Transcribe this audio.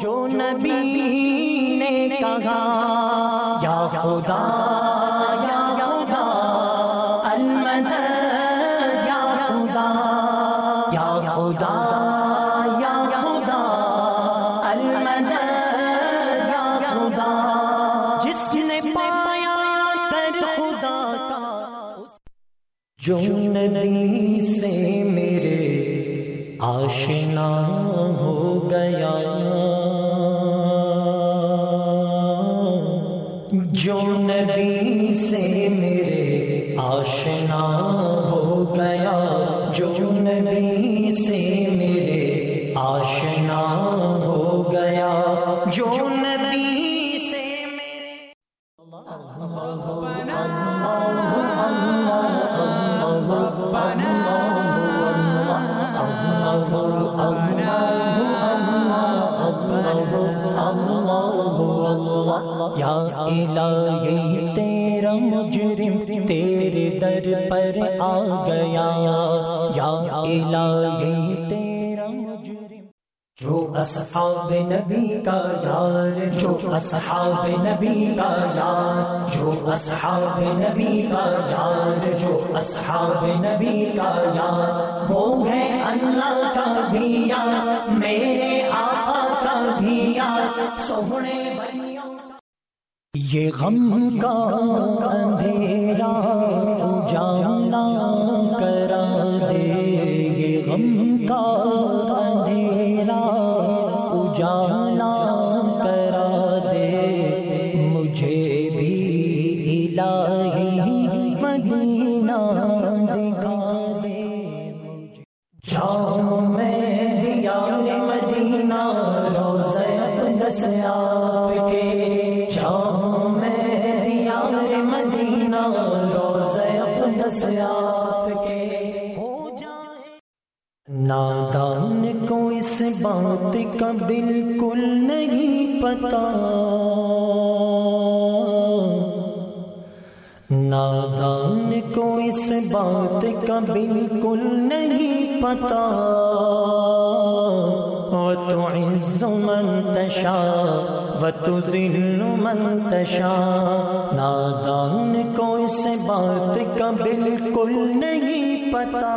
جو نبی نے کہا، یا خدا یا خدا، المدد، یا خدا یا خدا یا خدا، المدد، یا خدا، جس نے پایا در خدا کا۔ جو نبی سے میرے آشنا ہو گیا۔ جو نبی سے میرے آشنا ہو گیا جو نبی سے میرے آشنا ہو گیا جو نبی سے میرے یا الہی تیرا مجرم تیرے در پر آ گیا۔ یا الہی تیرا مجرم۔ جو اصحاب نبی کا یار، جو اصحاب نبی کا یار، جو اصحاب نبی کا یار، جو اصحاب نبی کا یار۔ وہ ہے اللہ کا بھی یار، میرے آقا کا بھی یار۔ سونے بھائیوں یہ غم کا اندھیرا اجالا کرا دے۔ یہ غم کا اندھیرا اجالا کرا دے۔ مجھے بھی الہی مدینہ دکھا دے۔ جاؤ میں دیار مدینہ، روزہ اقدس آپ کے اقدس آپ کے۔ ہو نادان کو اس بات کا بالکل نہیں پتا۔ نادان کو اس بات کا بالکل نہیں پتا۔ وتعز من تشاء۔ وتذل من تشاء نادان کو اس بات کا بالکل نہیں پتا۔